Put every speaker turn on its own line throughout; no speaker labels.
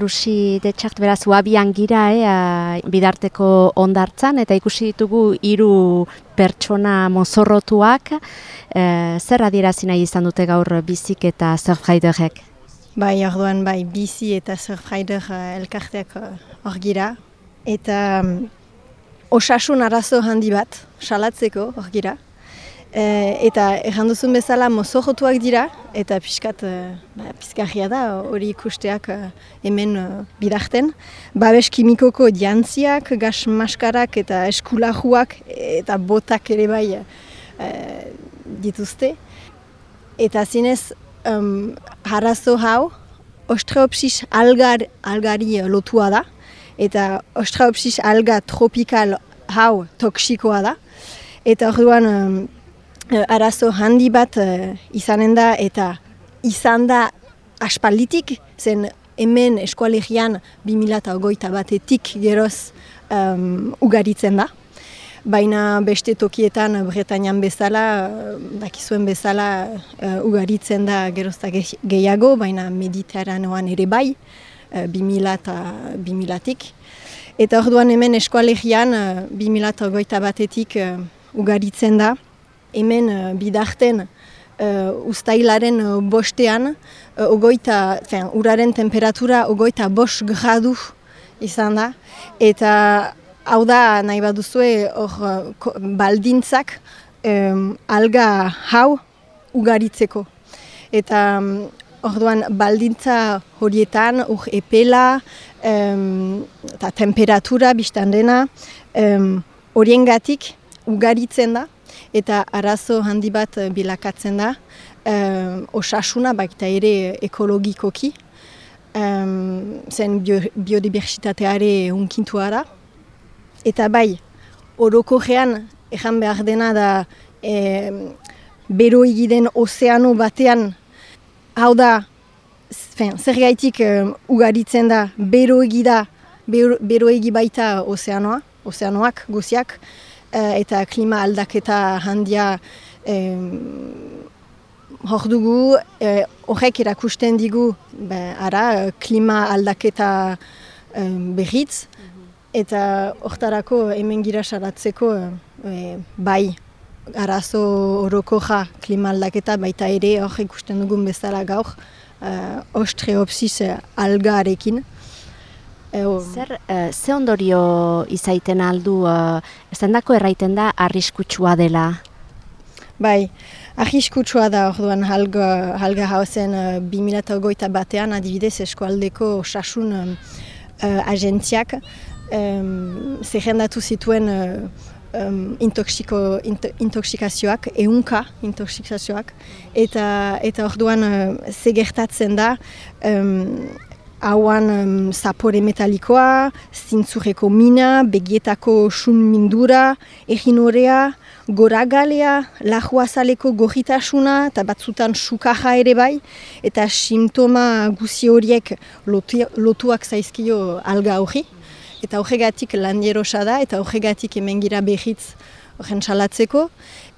Lusi detxart beraz uabian gira e, bidarteko ondartzan eta ikusi ditugu hiru pertsona mozorrotuak e, zer adierazi nahi izan dute gaur bizik eta surfriderek?
Bai, orduan bai, bizi eta surfrider elkarteak hor gira eta um, osasun arazo handi bat salatzeko hor gira. E, eta erranduzun bezala mozojotuak dira, eta pixkat, e, ba, da hori ikusteak e, hemen e, bidarten. Babes kimikoko jantziak, gas maskarak eta eskulajuak eta botak ere bai dituzte. Eta zinez, um, harazo hau, ostreopsis algar, algari lotua da, eta ostreopsis alga tropikal hau toksikoa da. Eta orduan, uh, arazo handi bat uh, izanen da eta izan da aspalditik, zen hemen eskualegian 2008 batetik geroz um, ugaritzen da. Baina beste tokietan Bretañan bezala, dakizuen bezala uh, ugaritzen da gerozta gehiago, baina mediterranoan ere bai, uh, 2000-tik. Eta orduan hemen eskualegian uh, 2008 batetik uh, ugaritzen da, hemen uh, bidarten uh, ustailaren uh, bostean, uh, ogoita, fin, uraren temperatura ogoita bos gradu izan da, eta hau da nahi baduzue hor baldintzak um, alga hau ugaritzeko. Eta orduan baldintza horietan, ur epela, um, eta temperatura biztan dena, um, gatik ugaritzen da, eta arazo handi bat eh, bilakatzen da, um, osasuna baita ere ekologikoki, um, zen bio, biodibertsitateare unkintua da. Eta bai, oroko gean, ezan behar dena da, e, bero egiden ozeano batean, hau da, zer gaitik ugaritzen da, bero egida, bero, egi baita ozeanoa, ozeanoak, guziak, Eh, eta klima aldaketa handia hor dugu, eh, horrek erakusten digu ara, klima aldaketa behitz, eta hortarako hemen gira salatzeko eh, bai arazo horoko ja klima aldaketa baita ere hor ikusten dugun bezala gaur, uh, ostreopsis algarekin.
Zer, uh, ze ondorio izaiten aldu, uh, erraiten da arriskutsua dela?
Bai, arriskutsua da orduan halga, halga hauzen uh, 2008 batean adibidez eskualdeko osasun uh, agentziak um, zerrendatu zituen uh, um, intoxiko, intoxikazioak, eunka intoxikazioak, eta, eta orduan uh, zegertatzen da hauan um, zapore metalikoa, zintzurreko mina, begietako sun mindura, egin horea, goragalea, lahuazaleko gorritasuna, eta batzutan sukaja ere bai, eta simptoma guzi horiek lotu, lotuak zaizkio alga hori. Eta horregatik landierosa da, eta horregatik hemen gira behitz horren salatzeko.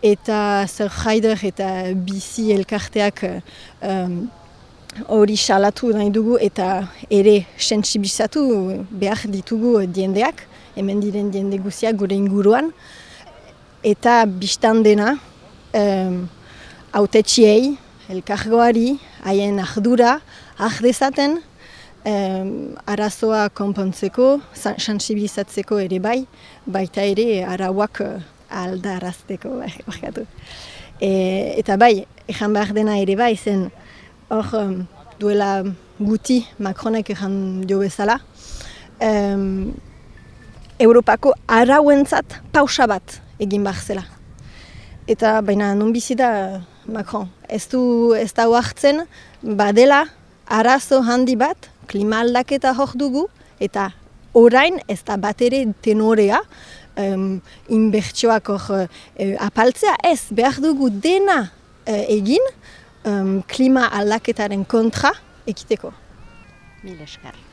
Eta zer jaider eta bizi elkarteak um, hori salatu nahi dugu eta ere sensibilizatu behar ditugu diendeak, hemen diren diende guziak gure inguruan. Eta biztan dena, um, autetxiei, elkargoari, haien ardura, ahdezaten, um, arazoa konpontzeko, sensibilizatzeko ere bai, baita ere arauak aldarazteko. Bai, e, eta bai, ezan behar dena ere bai, zen, hor um, duela guti Macronek egin dio bezala. Um, Europako arauentzat pausa bat egin behar zela. Eta baina non bizi da Macron. Ez du ez da huartzen badela arazo handi bat, klima aldaketa hor dugu, eta orain ez da bat ere tenorea, um, inbertsioak hor uh, apaltzea, ez behar dugu dena uh, egin, um, klima aldaketaren kontra ekiteko.
Mil esker.